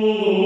Oh.